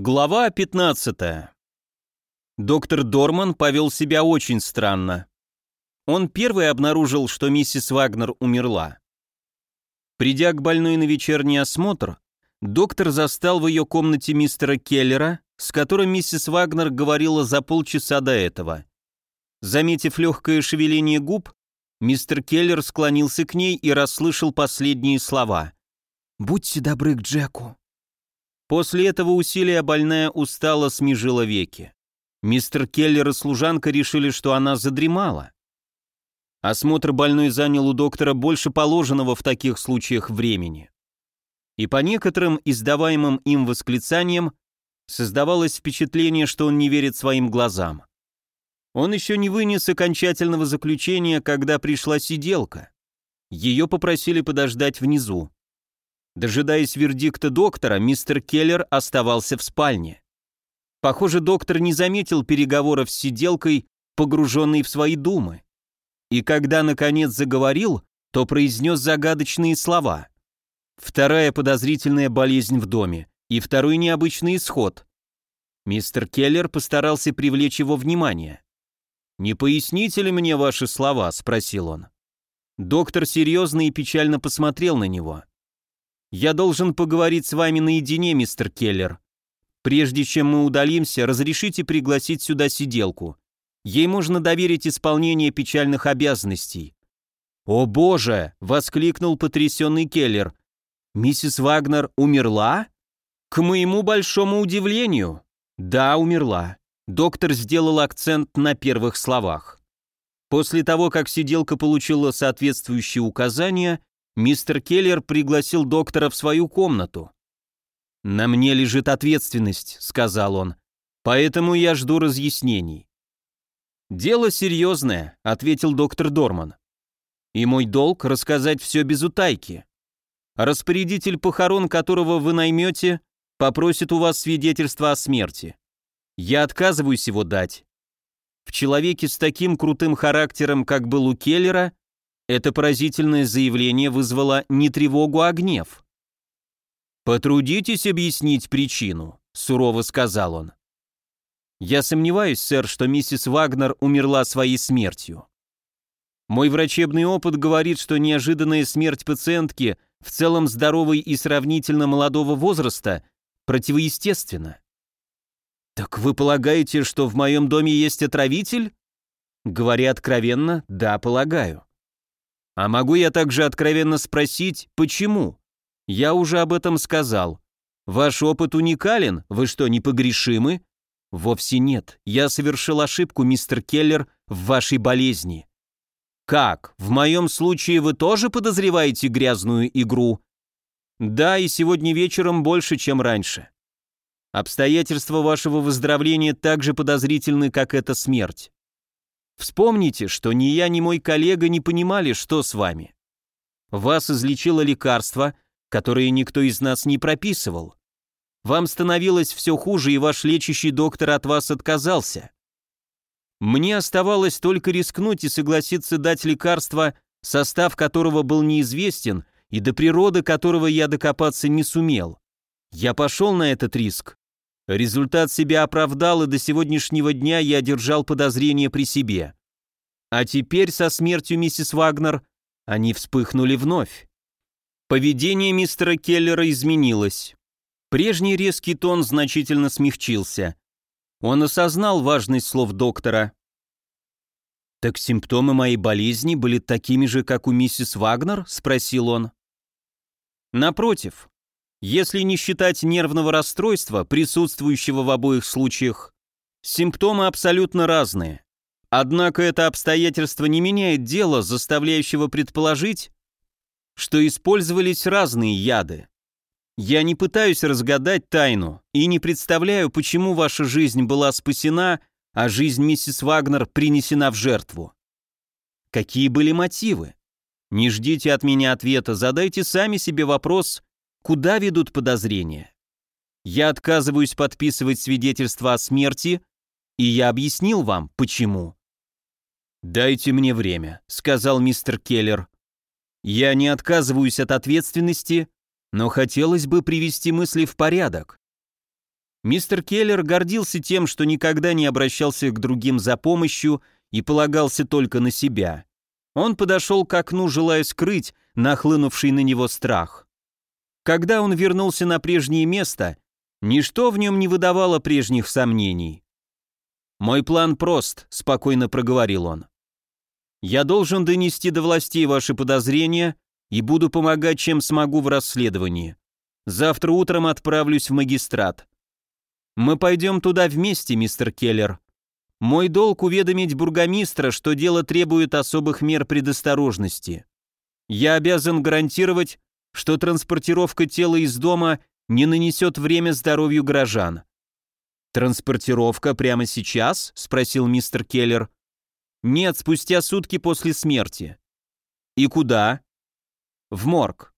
Глава 15. Доктор Дорман повел себя очень странно. Он первый обнаружил, что миссис Вагнер умерла. Придя к больной на вечерний осмотр, доктор застал в ее комнате мистера Келлера, с которым миссис Вагнер говорила за полчаса до этого. Заметив легкое шевеление губ, мистер Келлер склонился к ней и расслышал последние слова. «Будьте добры к Джеку». После этого усилия больная устало смежила веки. Мистер Келлер и служанка решили, что она задремала. Осмотр больной занял у доктора больше положенного в таких случаях времени. И по некоторым издаваемым им восклицаниям создавалось впечатление, что он не верит своим глазам. Он еще не вынес окончательного заключения, когда пришла сиделка. Ее попросили подождать внизу. Дожидаясь вердикта доктора, мистер Келлер оставался в спальне. Похоже, доктор не заметил переговоров с сиделкой, погруженной в свои думы. И когда, наконец, заговорил, то произнес загадочные слова. Вторая подозрительная болезнь в доме и второй необычный исход. Мистер Келлер постарался привлечь его внимание. «Не поясните ли мне ваши слова?» – спросил он. Доктор серьезно и печально посмотрел на него. Я должен поговорить с вами наедине, мистер Келлер. Прежде чем мы удалимся, разрешите пригласить сюда сиделку. Ей можно доверить исполнение печальных обязанностей». «О боже!» — воскликнул потрясенный Келлер. «Миссис Вагнер умерла?» «К моему большому удивлению». «Да, умерла». Доктор сделал акцент на первых словах. После того, как сиделка получила соответствующие указания, мистер Келлер пригласил доктора в свою комнату. «На мне лежит ответственность», — сказал он, — «поэтому я жду разъяснений». «Дело серьезное», — ответил доктор Дорман. «И мой долг — рассказать все без утайки. Распорядитель похорон, которого вы наймете, попросит у вас свидетельство о смерти. Я отказываюсь его дать. В человеке с таким крутым характером, как был у Келлера, это поразительное заявление вызвало не тревогу, а гнев. «Потрудитесь объяснить причину», — сурово сказал он. «Я сомневаюсь, сэр, что миссис Вагнер умерла своей смертью. Мой врачебный опыт говорит, что неожиданная смерть пациентки в целом здоровой и сравнительно молодого возраста противоестественна. «Так вы полагаете, что в моем доме есть отравитель?» Говоря откровенно, да, полагаю. А могу я также откровенно спросить, почему? Я уже об этом сказал. Ваш опыт уникален? Вы что, непогрешимы? Вовсе нет. Я совершил ошибку, мистер Келлер, в вашей болезни. Как? В моем случае вы тоже подозреваете грязную игру? Да, и сегодня вечером больше, чем раньше. Обстоятельства вашего выздоровления так же подозрительны, как эта смерть. Вспомните, что ни я, ни мой коллега не понимали, что с вами. Вас излечило лекарство, которое никто из нас не прописывал. Вам становилось все хуже, и ваш лечащий доктор от вас отказался. Мне оставалось только рискнуть и согласиться дать лекарство, состав которого был неизвестен и до природы которого я докопаться не сумел. Я пошел на этот риск, Результат себя оправдал, и до сегодняшнего дня я держал подозрения при себе. А теперь со смертью миссис Вагнер они вспыхнули вновь. Поведение мистера Келлера изменилось. Прежний резкий тон значительно смягчился. Он осознал важность слов доктора. «Так симптомы моей болезни были такими же, как у миссис Вагнер?» – спросил он. «Напротив, если не считать нервного расстройства, присутствующего в обоих случаях, симптомы абсолютно разные. Однако это обстоятельство не меняет дело, заставляющего предположить, что использовались разные яды. Я не пытаюсь разгадать тайну и не представляю, почему ваша жизнь была спасена, а жизнь миссис Вагнер принесена в жертву. Какие были мотивы? Не ждите от меня ответа, задайте сами себе вопрос, Куда ведут подозрения? Я отказываюсь подписывать свидетельство о смерти, и я объяснил вам, почему. «Дайте мне время», — сказал мистер Келлер. «Я не отказываюсь от ответственности, но хотелось бы привести мысли в порядок. Мистер Келлер гордился тем, что никогда не обращался к другим за помощью и полагался только на себя. Он подошел к окну, желая скрыть нахлынувший на него страх. Когда он вернулся на прежнее место, ничто в нем не выдавало прежних сомнений. «Мой план прост», — спокойно проговорил он. «Я должен донести до властей ваши подозрения и буду помогать, чем смогу в расследовании. Завтра утром отправлюсь в магистрат. Мы пойдем туда вместе, мистер Келлер. Мой долг уведомить бургомистра, что дело требует особых мер предосторожности. Я обязан гарантировать, что транспортировка тела из дома не нанесет время здоровью горожан. «Транспортировка прямо сейчас?» — спросил мистер Келлер. «Нет, спустя сутки после смерти». «И куда?» «В морг.